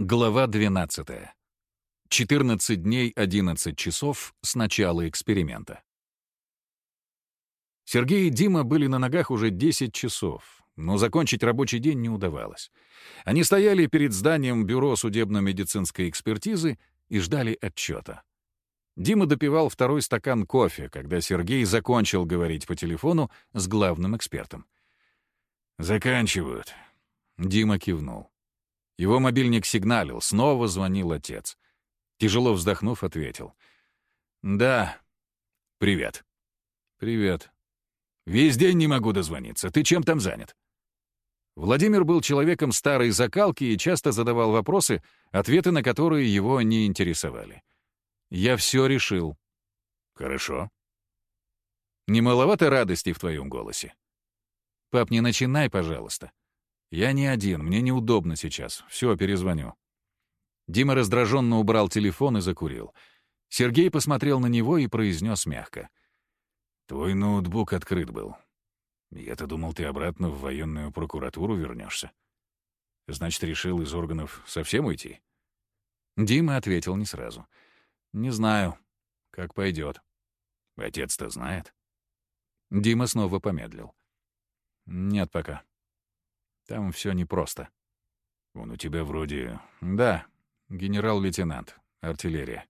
Глава 12. 14 дней 11 часов с начала эксперимента. Сергей и Дима были на ногах уже 10 часов, но закончить рабочий день не удавалось. Они стояли перед зданием Бюро судебно-медицинской экспертизы и ждали отчета. Дима допивал второй стакан кофе, когда Сергей закончил говорить по телефону с главным экспертом. «Заканчивают». Дима кивнул. Его мобильник сигналил, снова звонил отец. Тяжело вздохнув, ответил. «Да. Привет». «Привет. Весь день не могу дозвониться. Ты чем там занят?» Владимир был человеком старой закалки и часто задавал вопросы, ответы на которые его не интересовали. «Я все решил». «Хорошо». «Не маловато радости в твоем голосе?» «Пап, не начинай, пожалуйста. «Я не один, мне неудобно сейчас. Все, перезвоню». Дима раздраженно убрал телефон и закурил. Сергей посмотрел на него и произнес мягко. «Твой ноутбук открыт был. Я-то думал, ты обратно в военную прокуратуру вернешься. Значит, решил из органов совсем уйти?» Дима ответил не сразу. «Не знаю. Как пойдет. «Отец-то знает?» Дима снова помедлил. «Нет пока. Там все непросто. Он у тебя вроде... Да, генерал-лейтенант, артиллерия.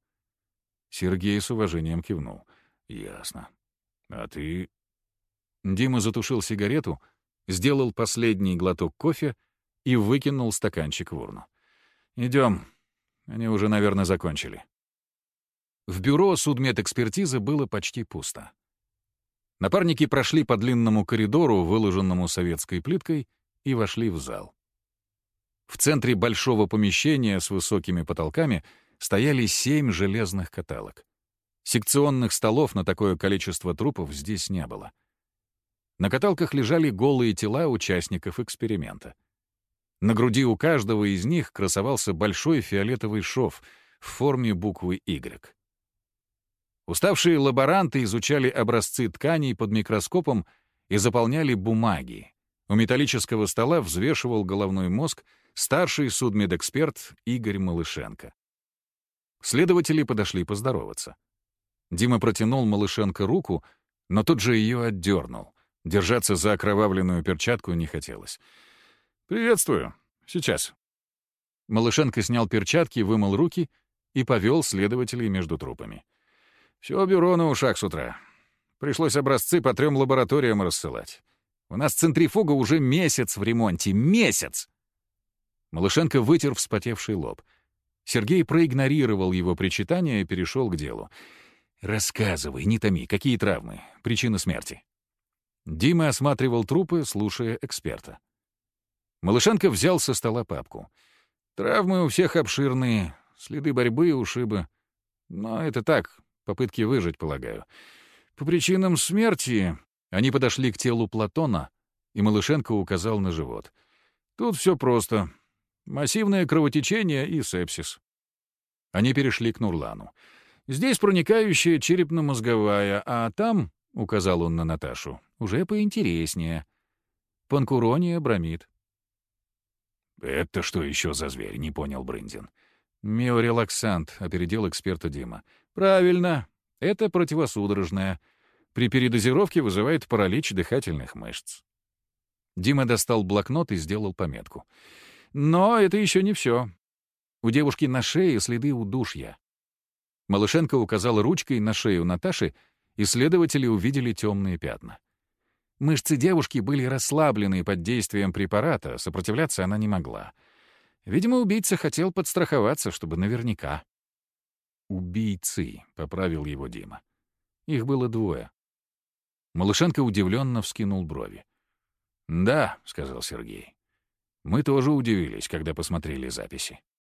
Сергей с уважением кивнул. Ясно. А ты... Дима затушил сигарету, сделал последний глоток кофе и выкинул стаканчик в урну. Идем. Они уже, наверное, закончили. В бюро судмедэкспертизы было почти пусто. Напарники прошли по длинному коридору, выложенному советской плиткой, и вошли в зал. В центре большого помещения с высокими потолками стояли семь железных каталог. Секционных столов на такое количество трупов здесь не было. На каталках лежали голые тела участников эксперимента. На груди у каждого из них красовался большой фиолетовый шов в форме буквы «Y». Уставшие лаборанты изучали образцы тканей под микроскопом и заполняли бумаги, у металлического стола взвешивал головной мозг старший судмедэксперт Игорь Малышенко. Следователи подошли поздороваться. Дима протянул Малышенко руку, но тут же ее отдернул. Держаться за окровавленную перчатку не хотелось. «Приветствую. Сейчас». Малышенко снял перчатки, вымыл руки и повел следователей между трупами. «Все бюро на ушах с утра. Пришлось образцы по трем лабораториям рассылать. У нас центрифуга уже месяц в ремонте. Месяц!» Малышенко вытер вспотевший лоб. Сергей проигнорировал его причитание и перешел к делу. «Рассказывай, не томи, какие травмы? Причина смерти?» Дима осматривал трупы, слушая эксперта. Малышенко взял со стола папку. «Травмы у всех обширные, следы борьбы, ушибы. Но это так, попытки выжить, полагаю. По причинам смерти они подошли к телу Платона, и Малышенко указал на живот. Тут все просто. Массивное кровотечение и сепсис. Они перешли к Нурлану. Здесь проникающая черепно-мозговая, а там, — указал он на Наташу, — уже поинтереснее. Панкурония, бромид. «Это что еще за зверь?» — не понял Брындин. «Миорелаксант», — опередил эксперта Дима. «Правильно. Это противосудорожное. При передозировке вызывает паралич дыхательных мышц. Дима достал блокнот и сделал пометку. Но это еще не все. У девушки на шее следы удушья. Малышенко указал ручкой на шею Наташи, и следователи увидели темные пятна. Мышцы девушки были расслаблены под действием препарата, сопротивляться она не могла. Видимо, убийца хотел подстраховаться, чтобы наверняка. «Убийцы», — поправил его Дима. Их было двое. Малышенко удивленно вскинул брови. «Да», — сказал Сергей. «Мы тоже удивились, когда посмотрели записи.